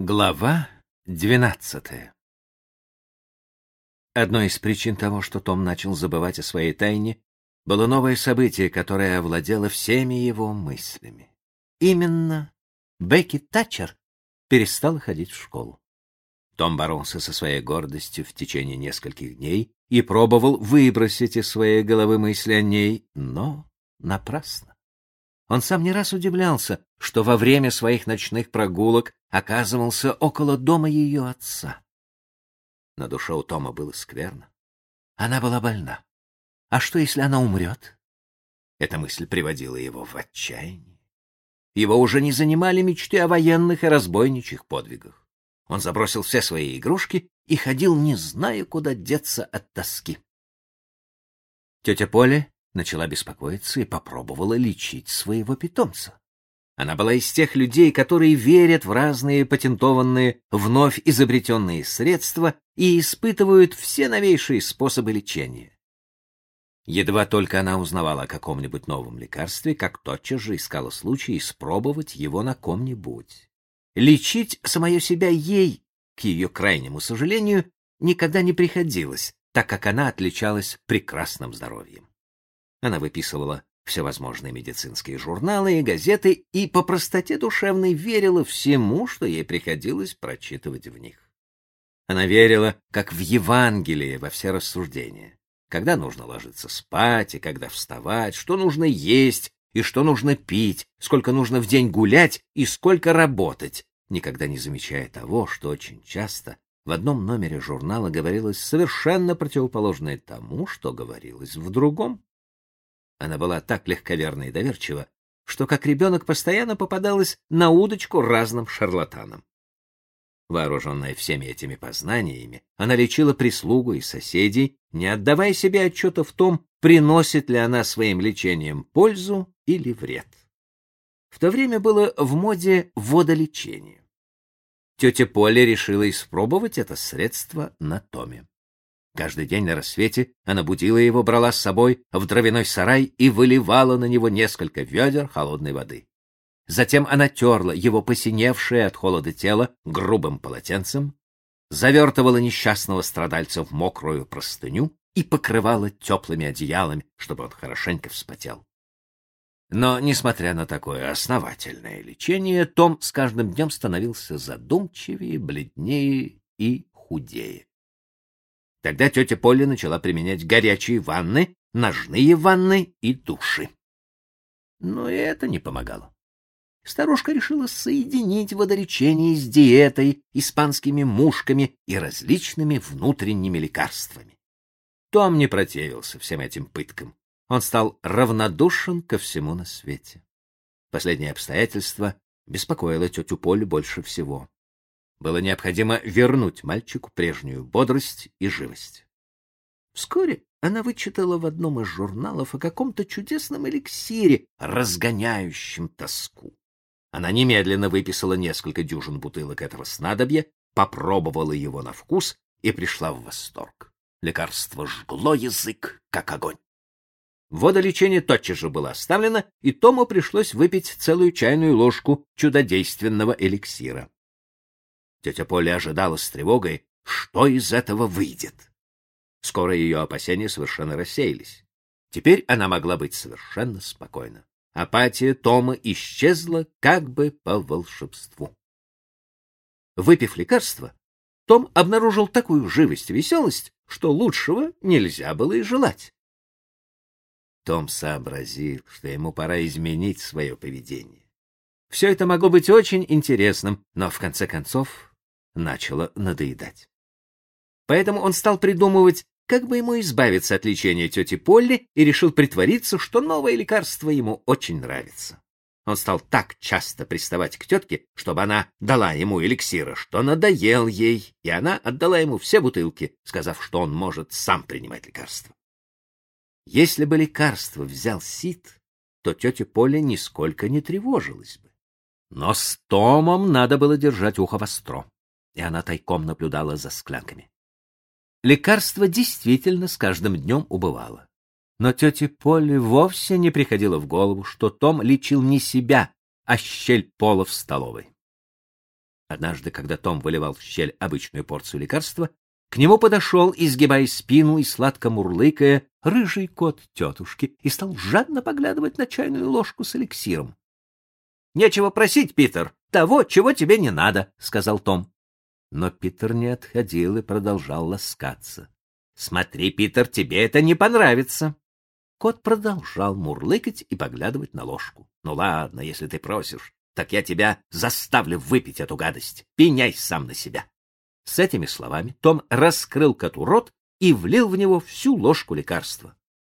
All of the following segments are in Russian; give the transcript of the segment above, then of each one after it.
Глава двенадцатая Одной из причин того, что Том начал забывать о своей тайне, было новое событие, которое овладело всеми его мыслями. Именно Бекки Татчер перестала ходить в школу. Том боролся со своей гордостью в течение нескольких дней и пробовал выбросить из своей головы мысли о ней, но напрасно. Он сам не раз удивлялся, что во время своих ночных прогулок оказывался около дома ее отца. На душе у Тома было скверно. Она была больна. А что, если она умрет? Эта мысль приводила его в отчаяние. Его уже не занимали мечты о военных и разбойничьих подвигах. Он забросил все свои игрушки и ходил, не зная, куда деться от тоски. Тетя Поля начала беспокоиться и попробовала лечить своего питомца. Она была из тех людей, которые верят в разные патентованные, вновь изобретенные средства и испытывают все новейшие способы лечения. Едва только она узнавала о каком-нибудь новом лекарстве, как тотчас же искала случай испробовать его на ком-нибудь. Лечить самое себя ей, к ее крайнему сожалению, никогда не приходилось, так как она отличалась прекрасным здоровьем. Она выписывала всевозможные медицинские журналы и газеты и по простоте душевной верила всему, что ей приходилось прочитывать в них. Она верила, как в Евангелие, во все рассуждения. Когда нужно ложиться спать и когда вставать, что нужно есть и что нужно пить, сколько нужно в день гулять и сколько работать, никогда не замечая того, что очень часто в одном номере журнала говорилось совершенно противоположное тому, что говорилось в другом. Она была так легковерна и доверчива, что как ребенок постоянно попадалась на удочку разным шарлатанам. Вооруженная всеми этими познаниями, она лечила прислугу и соседей, не отдавая себе отчета в том, приносит ли она своим лечением пользу или вред. В то время было в моде водолечение. Тетя Поля решила испробовать это средство на Томе. Каждый день на рассвете она будила его, брала с собой в дровяной сарай и выливала на него несколько ведер холодной воды. Затем она терла его посиневшее от холода тело грубым полотенцем, завертывала несчастного страдальца в мокрую простыню и покрывала теплыми одеялами, чтобы он хорошенько вспотел. Но, несмотря на такое основательное лечение, Том с каждым днем становился задумчивее, бледнее и худее. Тогда тетя Полли начала применять горячие ванны, ножные ванны и души. Но и это не помогало. Старушка решила соединить водолечение с диетой, испанскими мушками и различными внутренними лекарствами. Том не противился всем этим пыткам. Он стал равнодушен ко всему на свете. Последнее обстоятельство беспокоило тетю Поль больше всего. Было необходимо вернуть мальчику прежнюю бодрость и живость. Вскоре она вычитала в одном из журналов о каком-то чудесном эликсире, разгоняющем тоску. Она немедленно выписала несколько дюжин бутылок этого снадобья, попробовала его на вкус и пришла в восторг. Лекарство жгло язык, как огонь. Водолечение тотчас же было оставлено, и Тому пришлось выпить целую чайную ложку чудодейственного эликсира. Тетя Поля ожидала с тревогой, что из этого выйдет. Скоро ее опасения совершенно рассеялись. Теперь она могла быть совершенно спокойна. Апатия Тома исчезла как бы по волшебству. Выпив лекарство, том обнаружил такую живость и веселость, что лучшего нельзя было и желать. Том сообразил, что ему пора изменить свое поведение. Все это могло быть очень интересным, но в конце концов начало надоедать. Поэтому он стал придумывать, как бы ему избавиться от лечения тети Полли и решил притвориться, что новое лекарство ему очень нравится. Он стал так часто приставать к тетке, чтобы она дала ему эликсира, что надоел ей, и она отдала ему все бутылки, сказав, что он может сам принимать лекарства. Если бы лекарство взял Сид, то тетя Поля нисколько не тревожилась бы. Но с Томом надо было держать ухо востро и она тайком наблюдала за склянками. Лекарство действительно с каждым днем убывало. Но тете Поле вовсе не приходило в голову, что Том лечил не себя, а щель пола в столовой. Однажды, когда Том выливал в щель обычную порцию лекарства, к нему подошел, изгибая спину и сладко мурлыкая, рыжий кот тетушки и стал жадно поглядывать на чайную ложку с эликсиром. — Нечего просить, Питер, того, чего тебе не надо, — сказал Том. Но Питер не отходил и продолжал ласкаться. — Смотри, Питер, тебе это не понравится. Кот продолжал мурлыкать и поглядывать на ложку. — Ну ладно, если ты просишь, так я тебя заставлю выпить эту гадость. Пеняй сам на себя. С этими словами Том раскрыл коту рот и влил в него всю ложку лекарства.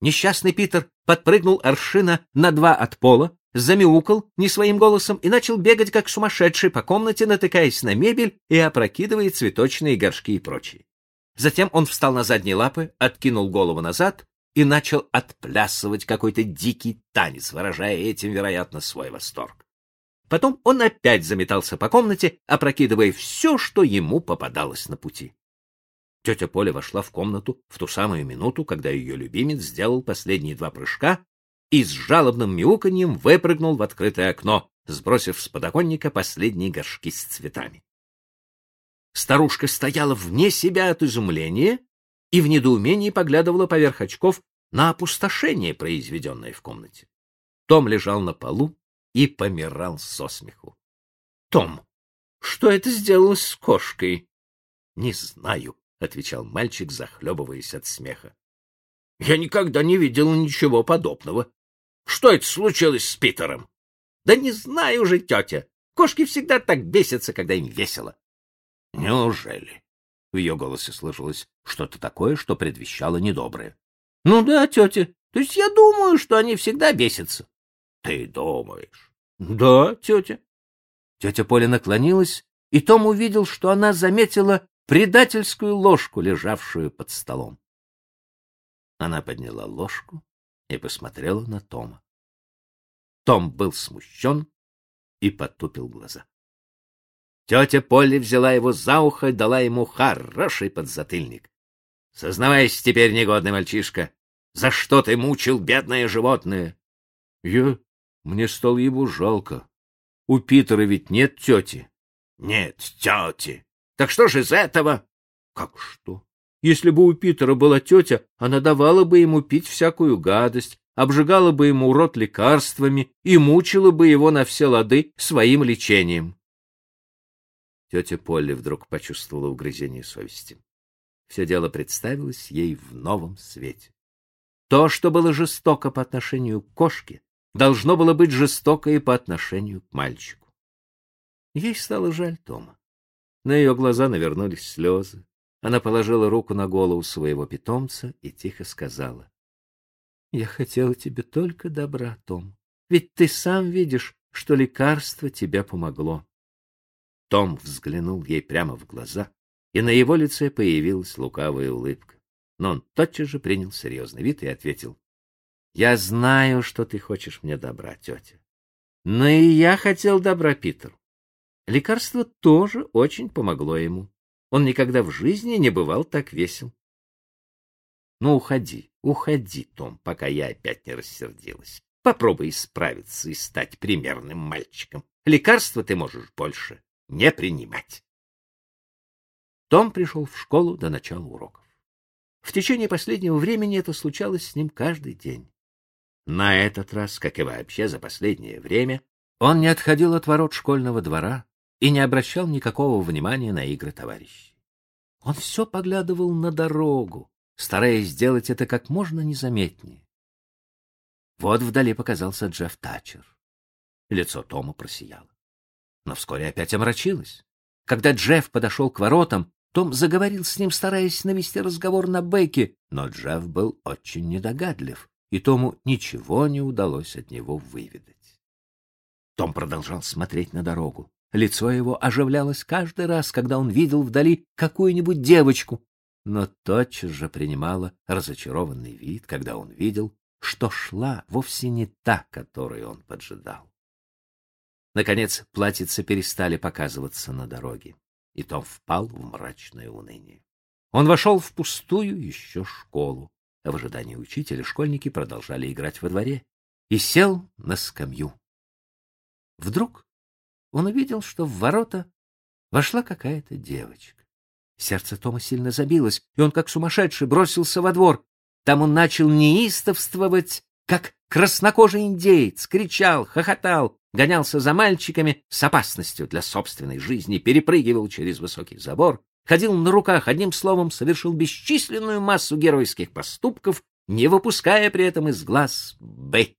Несчастный Питер подпрыгнул аршина на два от пола, замяукал не своим голосом и начал бегать как сумасшедший по комнате, натыкаясь на мебель и опрокидывая цветочные горшки и прочее. Затем он встал на задние лапы, откинул голову назад и начал отплясывать какой-то дикий танец, выражая этим, вероятно, свой восторг. Потом он опять заметался по комнате, опрокидывая все, что ему попадалось на пути. Тетя Поля вошла в комнату в ту самую минуту, когда ее любимец сделал последние два прыжка и с жалобным мяуканьем выпрыгнул в открытое окно, сбросив с подоконника последние горшки с цветами. Старушка стояла вне себя от изумления и в недоумении поглядывала поверх очков на опустошение, произведенное в комнате. Том лежал на полу, и помирал со смеху. — Том, что это сделалось с кошкой? — Не знаю, — отвечал мальчик, захлебываясь от смеха. — Я никогда не видел ничего подобного. Что это случилось с Питером? — Да не знаю же, тетя. Кошки всегда так бесятся, когда им весело. — Неужели? В ее голосе слышалось что-то такое, что предвещало недоброе. — Ну да, тетя. То есть я думаю, что они всегда бесятся. — Ты думаешь? — Да, тетя. Тетя Поля наклонилась, и Том увидел, что она заметила предательскую ложку, лежавшую под столом. Она подняла ложку и посмотрела на Тома. Том был смущен и потупил глаза. Тетя Полли взяла его за ухо и дала ему хороший подзатыльник. — Сознавайся теперь, негодный мальчишка, за что ты мучил бедное животное? — Я мне стало его жалко. У Питера ведь нет тети. Нет тети. Так что же из этого? Как что? Если бы у Питера была тетя, она давала бы ему пить всякую гадость, обжигала бы ему рот лекарствами и мучила бы его на все лады своим лечением. Тетя Полли вдруг почувствовала угрызение совести. Все дело представилось ей в новом свете. То, что было жестоко по отношению к кошке, должно было быть жестоко и по отношению к мальчику. Ей стало жаль Тома. На ее глаза навернулись слезы. Она положила руку на голову своего питомца и тихо сказала. — Я хотела тебе только добра, Том. Ведь ты сам видишь, что лекарство тебе помогло. Том взглянул ей прямо в глаза, и на его лице появилась лукавая улыбка. Но он тотчас же принял серьезный вид и ответил. Я знаю, что ты хочешь мне добра, тетя. Но и я хотел добра Питеру. Лекарство тоже очень помогло ему. Он никогда в жизни не бывал так весел. Ну, уходи, уходи, Том, пока я опять не рассердилась. Попробуй исправиться и стать примерным мальчиком. Лекарства ты можешь больше не принимать. Том пришел в школу до начала уроков. В течение последнего времени это случалось с ним каждый день. На этот раз, как и вообще за последнее время, он не отходил от ворот школьного двора и не обращал никакого внимания на игры товарищей. Он все поглядывал на дорогу, стараясь сделать это как можно незаметнее. Вот вдали показался Джефф Тачер. Лицо Тома просияло. Но вскоре опять омрачилось. Когда Джефф подошел к воротам, том заговорил с ним, стараясь навести разговор на Бекки, но Джефф был очень недогадлив и Тому ничего не удалось от него выведать. Том продолжал смотреть на дорогу. Лицо его оживлялось каждый раз, когда он видел вдали какую-нибудь девочку, но тотчас же принимало разочарованный вид, когда он видел, что шла вовсе не та, которую он поджидал. Наконец, платьица перестали показываться на дороге, и Том впал в мрачное уныние. Он вошел в пустую еще школу. В ожидании учителя школьники продолжали играть во дворе и сел на скамью. Вдруг он увидел, что в ворота вошла какая-то девочка. Сердце Тома сильно забилось, и он, как сумасшедший, бросился во двор. Там он начал неистовствовать, как краснокожий индеец, кричал, хохотал, гонялся за мальчиками с опасностью для собственной жизни, перепрыгивал через высокий забор, ходил на руках, одним словом, совершил бесчисленную массу геройских поступков, не выпуская при этом из глаз Бекки,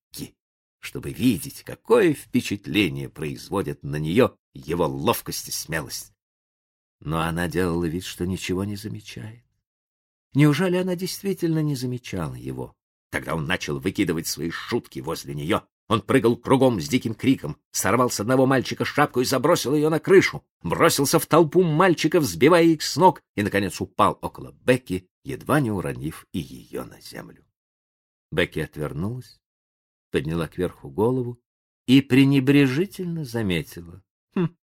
чтобы видеть, какое впечатление производит на нее его ловкость и смелость. Но она делала вид, что ничего не замечает. Неужели она действительно не замечала его? Тогда он начал выкидывать свои шутки возле нее. Он прыгал кругом с диким криком, сорвал с одного мальчика шапку и забросил ее на крышу, бросился в толпу мальчиков, сбивая их с ног, и, наконец, упал около Бекки, едва не уронив и ее на землю. Бекки отвернулась, подняла кверху голову и пренебрежительно заметила. Хм,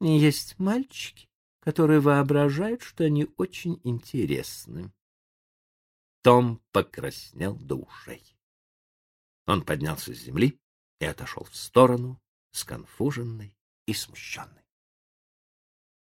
есть мальчики, которые воображают, что они очень интересны. Том покраснел до ушей. Он поднялся с земли и отошел в сторону, сконфуженный и смущенный.